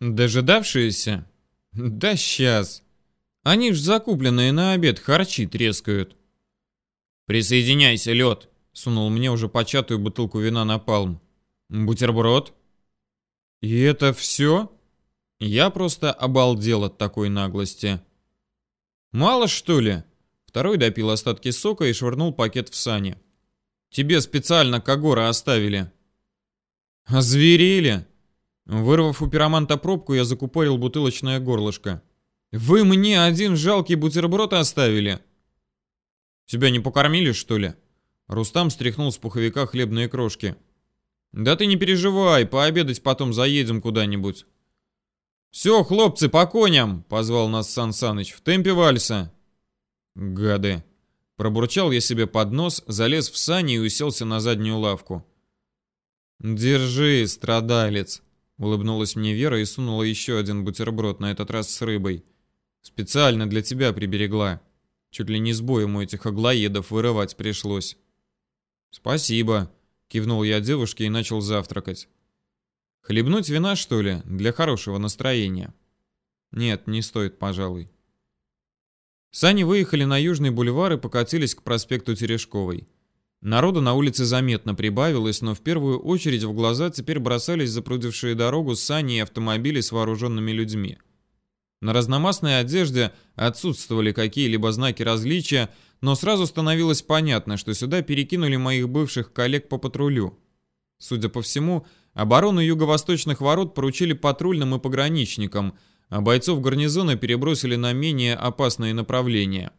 Дожидавшиеся? Да сейчас. Они ж закупленные на обед харчи трескают. Присоединяйся, лед, сунул мне уже початую бутылку вина на палм. Бутерброд? И это все? Я просто обалдел от такой наглости. Мало что ли? Второй допил остатки сока и швырнул пакет в сани. Тебе специально Кагора оставили. Озверели? Вырвав у пироманта пробку, я закупорил бутылочное горлышко. «Вы мне один жалкий бутерброд оставили?» «Тебя не покормили, что ли?» Рустам стряхнул с пуховика хлебные крошки. «Да ты не переживай, пообедать потом заедем куда-нибудь». «Все, хлопцы, по коням!» — позвал нас Сан Саныч. «В темпе вальса!» «Гады!» Пробурчал я себе под нос, залез в сани и уселся на заднюю лавку. «Держи, страдалец!» Улыбнулась мне Вера и сунула еще один бутерброд, на этот раз с рыбой. Специально для тебя приберегла. Чуть ли не с боем у этих аглоедов вырывать пришлось. Спасибо, кивнул я девушке и начал завтракать. Хлебнуть вина, что ли, для хорошего настроения? Нет, не стоит, пожалуй. Сани выехали на Южный бульвар и покатились к проспекту Терешковой. Народу на улице заметно прибавилось, но в первую очередь в глаза теперь бросались запрудившие дорогу сани и автомобили с вооруженными людьми. На разномастной одежде отсутствовали какие-либо знаки различия, но сразу становилось понятно, что сюда перекинули моих бывших коллег по патрулю. Судя по всему, оборону юго-восточных ворот поручили патрульным и пограничникам, а бойцов гарнизона перебросили на менее опасные направления.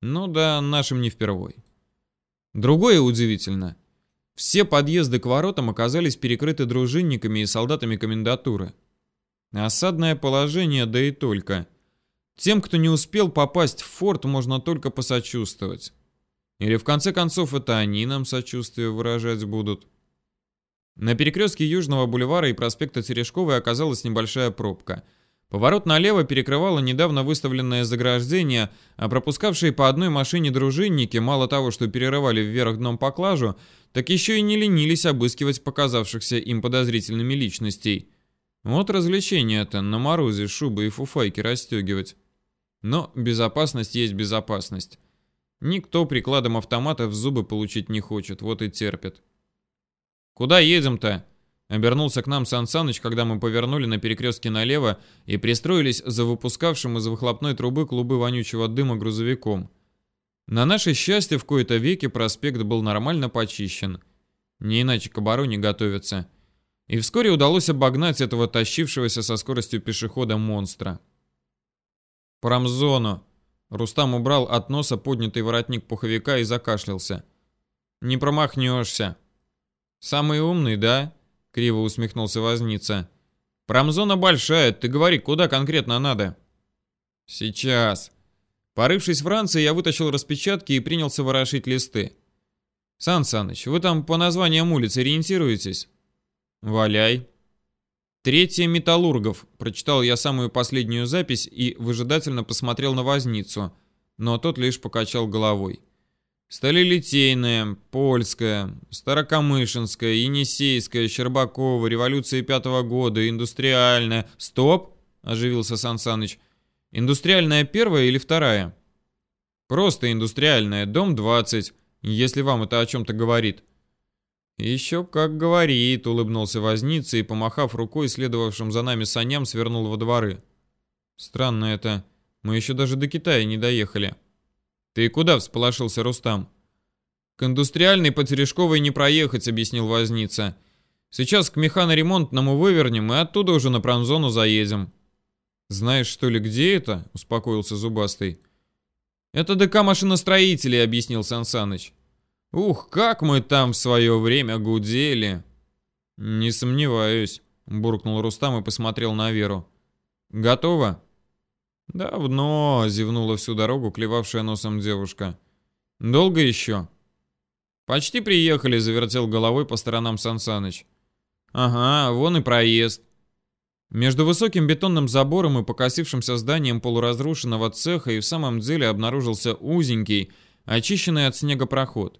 Ну да, нашим не впервой. Другое удивительно. Все подъезды к воротам оказались перекрыты дружинниками и солдатами комендатуры. Осадное положение, да и только. Тем, кто не успел попасть в форт, можно только посочувствовать. Или в конце концов это они нам сочувствие выражать будут. На перекрестке Южного бульвара и проспекта Терешковой оказалась небольшая пробка – Поворот налево перекрывало недавно выставленное заграждение, а пропускавшие по одной машине дружинники мало того, что перерывали вверх дном поклажу, так еще и не ленились обыскивать показавшихся им подозрительными личностей. Вот развлечение-то на морозе шубы и фуфайки расстегивать. Но безопасность есть безопасность. Никто прикладом автомата в зубы получить не хочет, вот и терпит. «Куда едем-то?» Обернулся к нам Сан Саныч, когда мы повернули на перекрестке налево и пристроились за выпускавшим из выхлопной трубы клубы вонючего дыма грузовиком. На наше счастье, в кои-то веке проспект был нормально почищен. Не иначе к обороне готовятся. И вскоре удалось обогнать этого тащившегося со скоростью пешехода монстра. «Промзону!» Рустам убрал от носа поднятый воротник пуховика и закашлялся. «Не промахнешься!» «Самый умный, да?» Криво усмехнулся возница. Промзона большая, ты говори, куда конкретно надо? Сейчас. Порывшись в ранце, я вытащил распечатки и принялся ворошить листы. Сан Саныч, вы там по названиям улиц ориентируетесь? Валяй. Третья Металлургов. Прочитал я самую последнюю запись и выжидательно посмотрел на возницу, но тот лишь покачал головой. Сталелитейная, Польская, Старокамышинская, Енисейская, Щербакова, Революция пятого года, Индустриальная. Стоп, оживился Сан Саныч. Индустриальная первая или вторая? Просто индустриальная, дом 20, если вам это о чем-то говорит. Еще как говорит, улыбнулся возница и, помахав рукой следовавшим за нами саням, свернул во дворы. Странно это, мы еще даже до Китая не доехали. «Ты куда?» — всполошился Рустам. «К индустриальной по Терешковой не проехать», — объяснил Возница. «Сейчас к механоремонтному вывернем и оттуда уже на промзону заедем». «Знаешь, что ли, где это?» — успокоился Зубастый. «Это ДК машиностроителей», — объяснил Сансаныч. «Ух, как мы там в свое время гудели!» «Не сомневаюсь», — буркнул Рустам и посмотрел на Веру. «Готово?» «Давно», — зевнула всю дорогу клевавшая носом девушка. «Долго еще?» «Почти приехали», — завертел головой по сторонам Сансаныч. «Ага, вон и проезд». Между высоким бетонным забором и покосившимся зданием полуразрушенного цеха и в самом деле обнаружился узенький, очищенный от снега проход.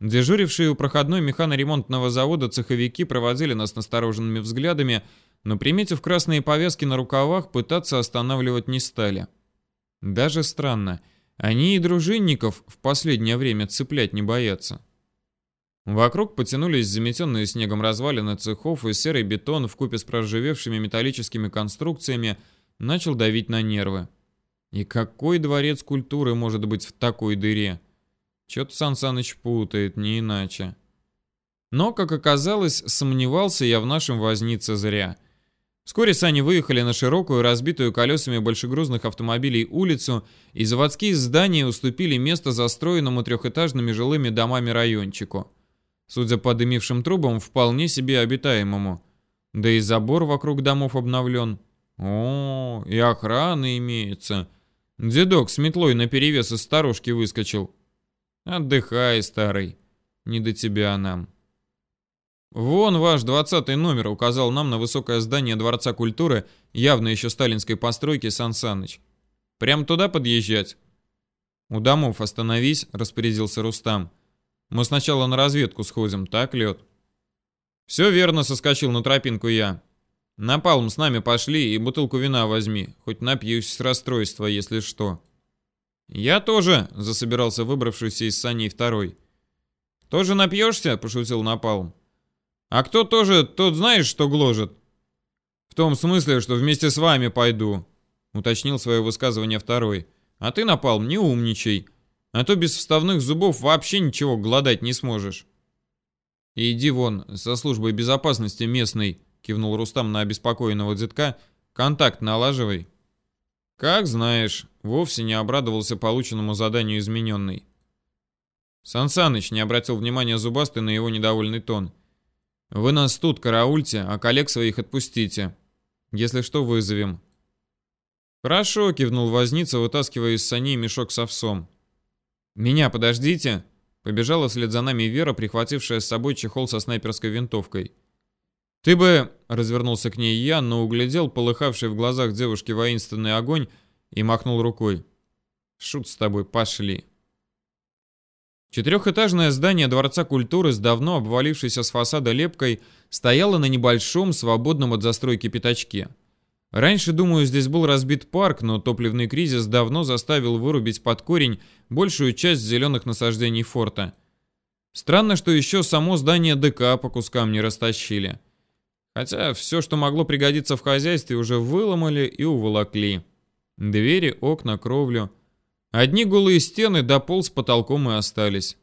Дежурившие у проходной механоремонтного завода цеховики проводили нас настороженными взглядами, но, приметив красные повязки на рукавах, пытаться останавливать не стали. Даже странно, они и дружинников в последнее время цеплять не боятся. Вокруг потянулись заметенные снегом развалины цехов, и серый бетон вкупе с проржавевшими металлическими конструкциями начал давить на нервы. И какой дворец культуры может быть в такой дыре? Чё-то Сан Саныч путает, не иначе. Но, как оказалось, сомневался я в нашем вознице зря. Вскоре сани выехали на широкую, разбитую колесами большегрузных автомобилей улицу, и заводские здания уступили место застроенному трехэтажными жилыми домами райончику. Судя по дымившим трубам, вполне себе обитаемому. Да и забор вокруг домов обновлен. О, и охрана имеется. Дедок с метлой наперевес из старушки выскочил. Отдыхай, старый. Не до тебя нам. Вон ваш двадцатый номер указал нам на высокое здание Дворца культуры, явно еще сталинской постройки Сан Саныч. Прям туда подъезжать? У домов остановись, распорядился Рустам. Мы сначала на разведку сходим, так, Лед? Все верно, соскочил на тропинку я. На палм с нами пошли и бутылку вина возьми, хоть напьюсь с расстройства, если что. Я тоже, засобирался выбравшийся из саней второй. Тоже напьешься? пошутил Напалм. А кто тоже, тот знаешь, что гложет? В том смысле, что вместе с вами пойду, уточнил свое высказывание второй. А ты, Напалм, не умничай, а то без вставных зубов вообще ничего глодать не сможешь. иди вон, со службой безопасности местной, кивнул Рустам на обеспокоенного детка. Контакт налаживай. Как знаешь, вовсе не обрадовался полученному заданию измененный. Сансаныч не обратил внимания зубастый на его недовольный тон. Вы нас тут караульте, а коллег своих отпустите. Если что, вызовем. Хорошо, кивнул возница, вытаскивая из саней мешок с овсом. Меня подождите. Побежала вслед за нами Вера, прихватившая с собой чехол со снайперской винтовкой. «Ты бы...» — развернулся к ней я, но углядел полыхавший в глазах девушки воинственный огонь и махнул рукой. «Шут с тобой, пошли». Четырехэтажное здание Дворца культуры с давно обвалившейся с фасада лепкой стояло на небольшом, свободном от застройки пятачке. Раньше, думаю, здесь был разбит парк, но топливный кризис давно заставил вырубить под корень большую часть зеленых насаждений форта. Странно, что еще само здание ДК по кускам не растащили. Хотя все, что могло пригодиться в хозяйстве, уже выломали и уволокли. Двери, окна, кровлю. Одни голые стены до пол с потолком и остались.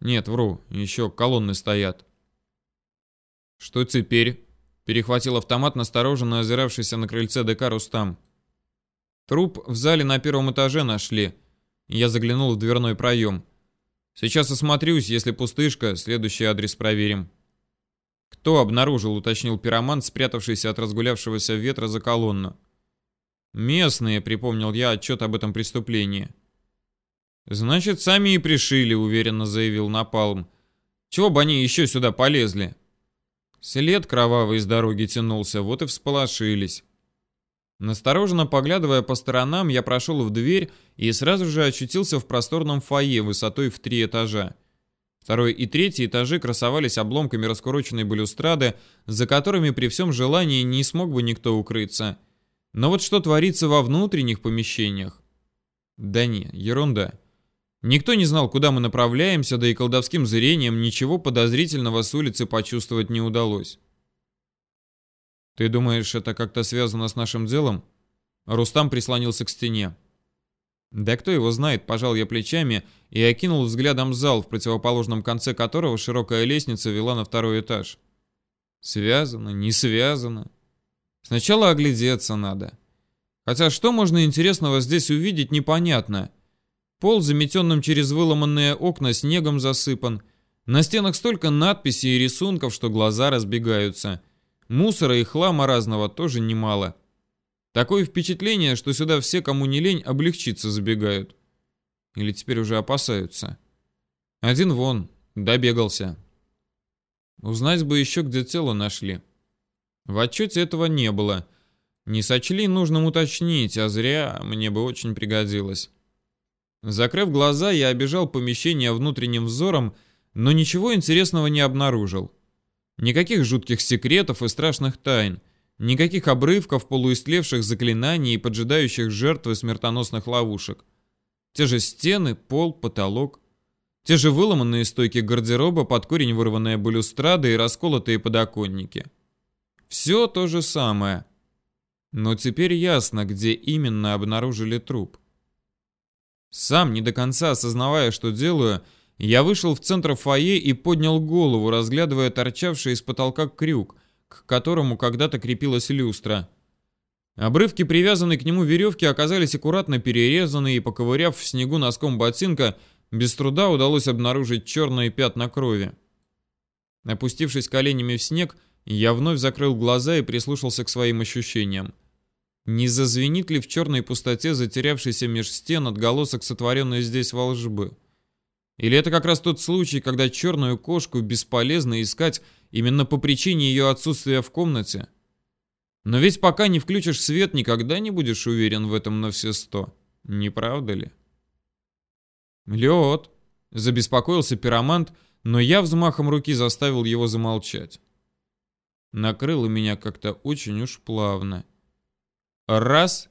Нет, вру, еще колонны стоят. Что теперь? Перехватил автомат, настороженно озиравшийся на крыльце ДК Рустам. Труп в зале на первом этаже нашли. Я заглянул в дверной проем. Сейчас осмотрюсь, если пустышка, следующий адрес проверим. «Кто обнаружил?» — уточнил пироман, спрятавшийся от разгулявшегося ветра за колонну. «Местные», — припомнил я отчет об этом преступлении. «Значит, сами и пришили», — уверенно заявил Напалм. «Чего бы они еще сюда полезли?» След кровавый из дороги тянулся, вот и всполошились. Настороженно поглядывая по сторонам, я прошел в дверь и сразу же очутился в просторном фойе высотой в три этажа. Второй и третий этажи красовались обломками раскуроченной балюстрады, за которыми при всем желании не смог бы никто укрыться. Но вот что творится во внутренних помещениях? Да не, ерунда. Никто не знал, куда мы направляемся, да и колдовским зрением ничего подозрительного с улицы почувствовать не удалось. «Ты думаешь, это как-то связано с нашим делом?» Рустам прислонился к стене. Да кто его знает, пожал я плечами и окинул взглядом зал, в противоположном конце которого широкая лестница вела на второй этаж. Связано, не связано. Сначала оглядеться надо. Хотя что можно интересного здесь увидеть, непонятно. Пол заметенным через выломанные окна снегом засыпан. На стенах столько надписей и рисунков, что глаза разбегаются. Мусора и хлама разного тоже немало. Такое впечатление, что сюда все, кому не лень, облегчиться забегают. Или теперь уже опасаются. Один вон, добегался. Узнать бы еще, где тело нашли. В отчете этого не было. Не сочли нужным уточнить, а зря мне бы очень пригодилось. Закрыв глаза, я обежал помещение внутренним взором, но ничего интересного не обнаружил. Никаких жутких секретов и страшных тайн – Никаких обрывков, полуистлевших заклинаний и поджидающих жертвы смертоносных ловушек. Те же стены, пол, потолок. Те же выломанные стойки гардероба, под корень вырванная балюстрада и расколотые подоконники. Все то же самое. Но теперь ясно, где именно обнаружили труп. Сам, не до конца осознавая, что делаю, я вышел в центр фойе и поднял голову, разглядывая торчавший из потолка крюк, к которому когда-то крепилась люстра. Обрывки привязанной к нему веревки оказались аккуратно перерезаны, и, поковыряв в снегу носком ботинка, без труда удалось обнаружить черные пятна крови. Опустившись коленями в снег, я вновь закрыл глаза и прислушался к своим ощущениям. Не зазвенит ли в черной пустоте затерявшийся меж стен отголосок сотворенной здесь волжбы? Или это как раз тот случай, когда черную кошку бесполезно искать именно по причине ее отсутствия в комнате? Но ведь пока не включишь свет, никогда не будешь уверен в этом на все сто. Не правда ли? Лед! Забеспокоился пиромант, но я взмахом руки заставил его замолчать. Накрыло меня как-то очень уж плавно. Раз.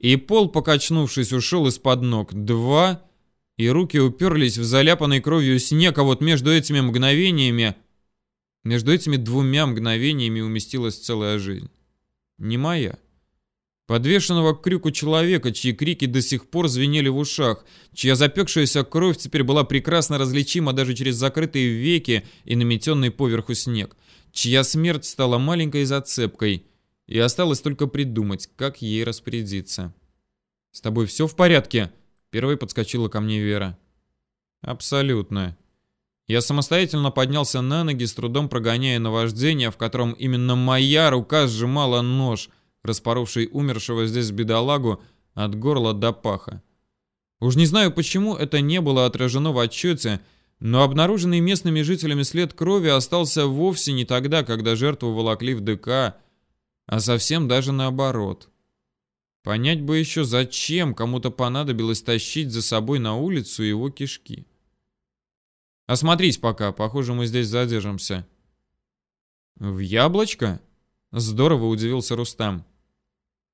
И пол, покачнувшись, ушел из-под ног. Два. И руки уперлись в заляпанный кровью снег, а вот между этими мгновениями... Между этими двумя мгновениями уместилась целая жизнь. Не моя. Подвешенного к крюку человека, чьи крики до сих пор звенели в ушах, чья запекшаяся кровь теперь была прекрасно различима даже через закрытые веки и наметенный поверху снег, чья смерть стала маленькой зацепкой, и осталось только придумать, как ей распорядиться. «С тобой все в порядке?» Первой подскочила ко мне Вера. «Абсолютно». Я самостоятельно поднялся на ноги, с трудом прогоняя наваждение, в котором именно моя рука сжимала нож, распоровший умершего здесь бедолагу от горла до паха. Уж не знаю, почему это не было отражено в отчете, но обнаруженный местными жителями след крови остался вовсе не тогда, когда жертву волокли в ДК, а совсем даже наоборот. Понять бы еще, зачем кому-то понадобилось тащить за собой на улицу его кишки. Осмотрись пока, похоже, мы здесь задержимся. В яблочко? Здорово удивился Рустам.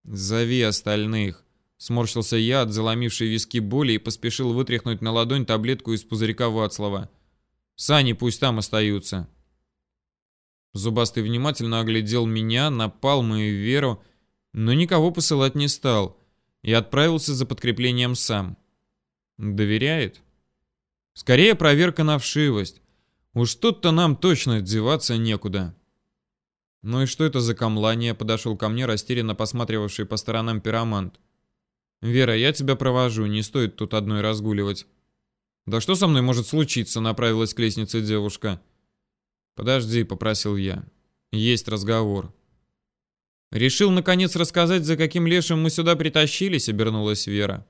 Зови остальных. Сморщился я от заломившей виски боли и поспешил вытряхнуть на ладонь таблетку из пузырька Вацлава. Сани пусть там остаются. Зубастый внимательно оглядел меня, Напалма и Веру, но никого посылать не стал и отправился за подкреплением сам. Доверяет? Скорее проверка на вшивость. Уж тут-то нам точно деваться некуда. Ну и что это за камлание? Подошел ко мне растерянно посматривавший по сторонам пиромант. Вера, я тебя провожу, не стоит тут одной разгуливать. Да что со мной может случиться? Направилась к лестнице девушка. «Подожди», — попросил я. «Есть разговор». «Решил, наконец, рассказать, за каким лешим мы сюда притащились?» — обернулась Вера.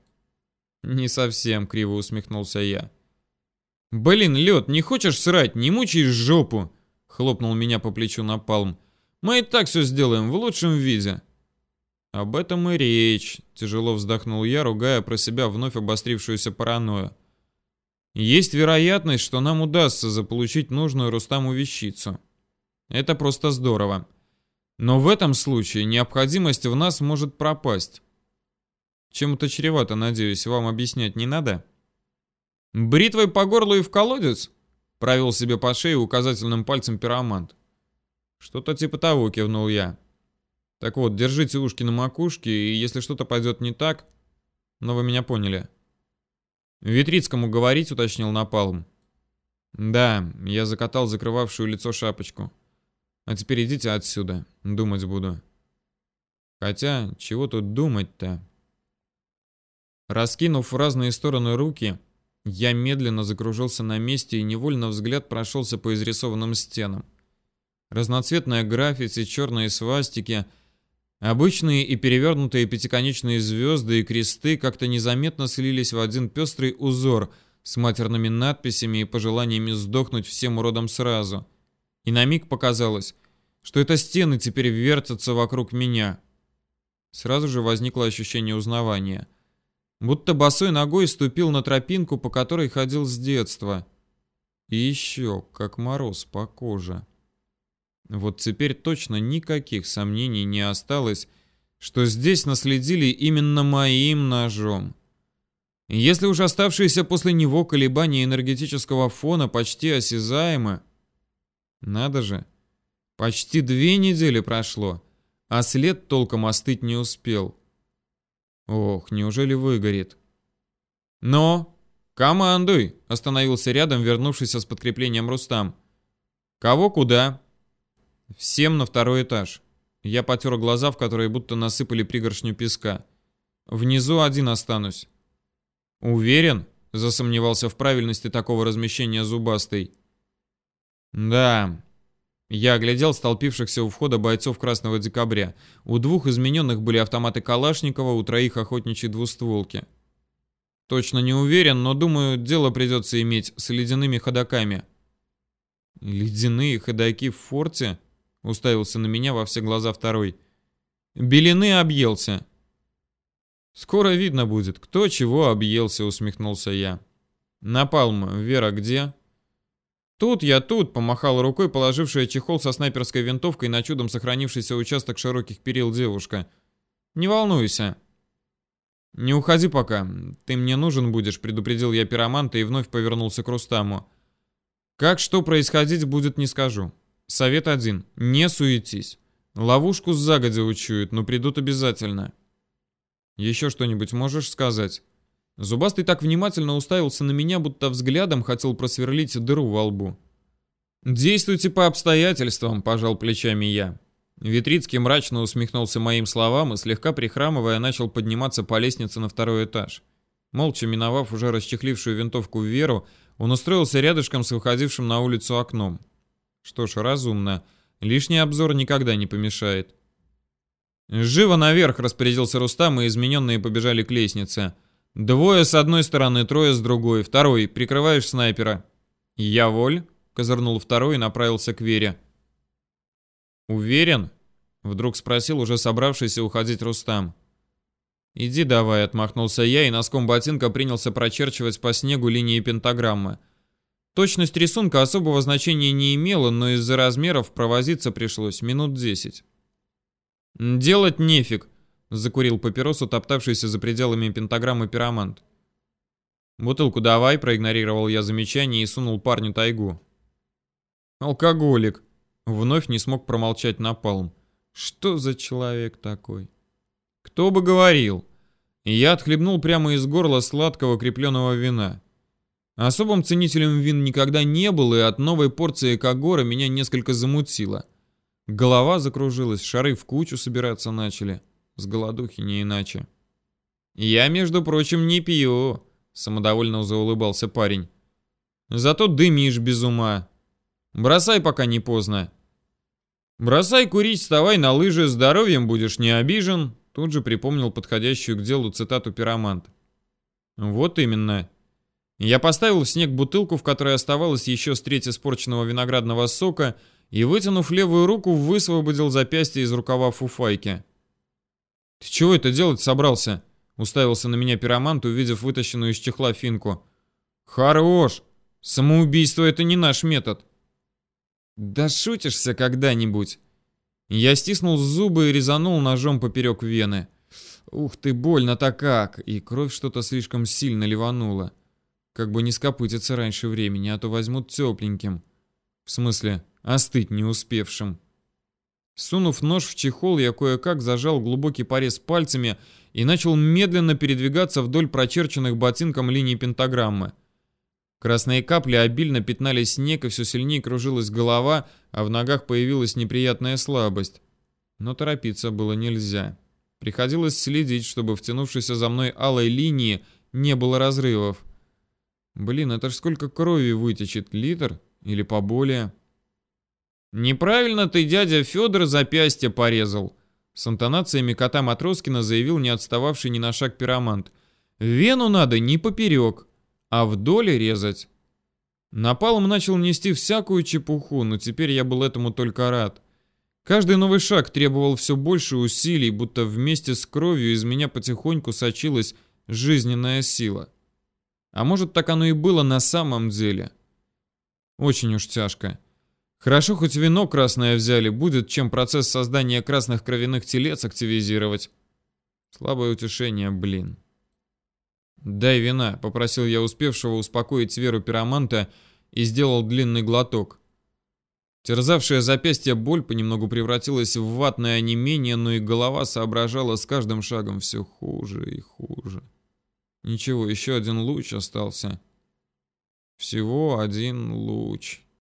«Не совсем», — криво усмехнулся я. «Блин, лед, не хочешь срать? Не мучаешь жопу!» — хлопнул меня по плечу Напалм. «Мы и так все сделаем в лучшем виде». «Об этом и речь», — тяжело вздохнул я, ругая про себя вновь обострившуюся паранойю. Есть вероятность, что нам удастся заполучить нужную Рустаму вещицу. Это просто здорово. Но в этом случае необходимость в нас может пропасть. Чем это чревато, надеюсь, вам объяснять не надо? Бритвой по горлу и в колодец? Провел себе по шее указательным пальцем пиромант. Что-то типа того, кивнул я. Так вот, держите ушки на макушке, и если что-то пойдет не так... Но вы меня поняли. «Витрицкому говорить», — уточнил Напалм. «Да, я закатал закрывавшую лицо шапочку. А теперь идите отсюда, думать буду». Хотя, чего тут думать-то? Раскинув в разные стороны руки, я медленно закружился на месте и невольно взгляд прошелся по изрисованным стенам. Разноцветная граффити, черные свастики — Обычные и перевернутые пятиконечные звезды и кресты как-то незаметно слились в один пестрый узор с матерными надписями и пожеланиями сдохнуть всем уродом сразу. И на миг показалось, что это стены теперь вертятся вокруг меня. Сразу же возникло ощущение узнавания. Будто босой ногой ступил на тропинку, по которой ходил с детства. И еще, как мороз по коже. Вот теперь точно никаких сомнений не осталось, что здесь наследили именно моим ножом. Если уж оставшиеся после него колебания энергетического фона почти осязаемы, надо же, почти две недели прошло, а след толком остыть не успел. Ох, неужели выгорит? Но, командуй, остановился рядом, вернувшийся с подкреплением Рустам. Кого куда? Всем на второй этаж. Я потер глаза, в которые будто насыпали пригоршню песка. Внизу один останусь. Уверен? Засомневался в правильности такого размещения зубастый. Да. Я оглядел столпившихся у входа бойцов Красного Декабря. У двух измененных были автоматы Калашникова, у троих охотничьи двустволки. Точно не уверен, но думаю, дело придется иметь с ледяными ходаками. Ледяные ходаки в форте? Уставился на меня во все глаза второй. Белины объелся. Скоро видно будет, кто чего объелся, усмехнулся я. Напалм, Вера где? Тут я тут, помахал рукой положившая чехол со снайперской винтовкой на чудом сохранившийся участок широких перил девушка. Не волнуйся. Не уходи пока. Ты мне нужен будешь, предупредил я пироманта и вновь повернулся к Рустаму. Как что происходить будет, не скажу. Совет один. Не суетись. Ловушку загодя учуют, но придут обязательно. Еще что-нибудь можешь сказать? Зубастый так внимательно уставился на меня, будто взглядом хотел просверлить дыру во лбу. «Действуйте по обстоятельствам», — пожал плечами я. Витрицкий мрачно усмехнулся моим словам и, слегка прихрамывая, начал подниматься по лестнице на второй этаж. Молча миновав уже расчехлившую винтовку Веру, он устроился рядышком с выходившим на улицу окном. Что ж, разумно. Лишний обзор никогда не помешает. «Живо наверх!» — распорядился Рустам, и измененные побежали к лестнице. «Двое с одной стороны, трое с другой. Второй, прикрываешь снайпера». «Я воль?» — козырнул второй и направился к Вере. «Уверен?» — вдруг спросил уже собравшийся уходить Рустам. «Иди давай», — отмахнулся я и носком ботинка принялся прочерчивать по снегу линии пентаграммы. Точность рисунка особого значения не имела, но из-за размеров провозиться пришлось минут десять. «Делать нефиг», — закурил папиросу, топтавшийся за пределами пентаграммы пиромант. «Бутылку давай», — проигнорировал я замечание и сунул парню тайгу. «Алкоголик», — вновь не смог промолчать напалм. «Что за человек такой?» «Кто бы говорил?» Я отхлебнул прямо из горла сладкого крепленного вина. Особым ценителем вин никогда не был, и от новой порции Кагора меня несколько замутило — Голова закружилась, шары в кучу собираться начали. С голодухи не иначе. «Я, между прочим, не пью», — самодовольно заулыбался парень. «Зато дымишь без ума. Бросай, пока не поздно». «Бросай курить, вставай на лыжи, здоровьем будешь не обижен», тут же припомнил подходящую к делу цитату пиромант. «Вот именно. Я поставил в снег бутылку, в которой оставалось еще с треть испорченного виноградного сока, и, вытянув левую руку, высвободил запястье из рукава фуфайки. «Ты чего это делать собрался?» — уставился на меня пиромант, увидев вытащенную из чехла финку. «Хорош! Самоубийство — это не наш метод!» «Да шутишься когда-нибудь!» Я стиснул зубы и резанул ножом поперек вены. Ух ты, больно-то как! И кровь что-то слишком сильно ливанула. Как бы не скопытиться раньше времени, а то возьмут тепленьким. В смысле, остыть не успевшим. Сунув нож в чехол, я кое-как зажал глубокий порез пальцами и начал медленно передвигаться вдоль прочерченных ботинком линий пентаграммы. Красные капли обильно пятнали снег, и все сильнее кружилась голова, а в ногах появилась неприятная слабость. Но торопиться было нельзя. Приходилось следить, чтобы втянувшейся за мной алой линии не было разрывов. Блин, это ж сколько крови вытечет, литр или поболее? «Неправильно ты, дядя Федор, запястье порезал», с интонациями кота Матроскина заявил не отстававший ни на шаг пиромант. «Вену надо не поперек, а вдоль резать». Напалм начал нести всякую чепуху, но теперь я был этому только рад. Каждый новый шаг требовал все больше усилий, будто вместе с кровью из меня потихоньку сочилась жизненная сила. А может, так оно и было на самом деле. Очень уж тяжко. Хорошо, хоть вино красное взяли, будет чем процесс создания красных кровяных телец активизировать. Слабое утешение, блин. «Дай вина», — попросил я успевшего успокоить Веру пироманта и сделал длинный глоток. Терзавшая запястье боль понемногу превратилась в ватное онемение, но и голова соображала с каждым шагом все хуже и хуже. Ничего, еще один луч остался. Всего один луч.